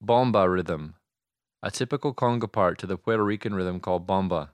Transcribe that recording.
Bomba rhythm, a typical conga part to the Puerto Rican rhythm called bomba.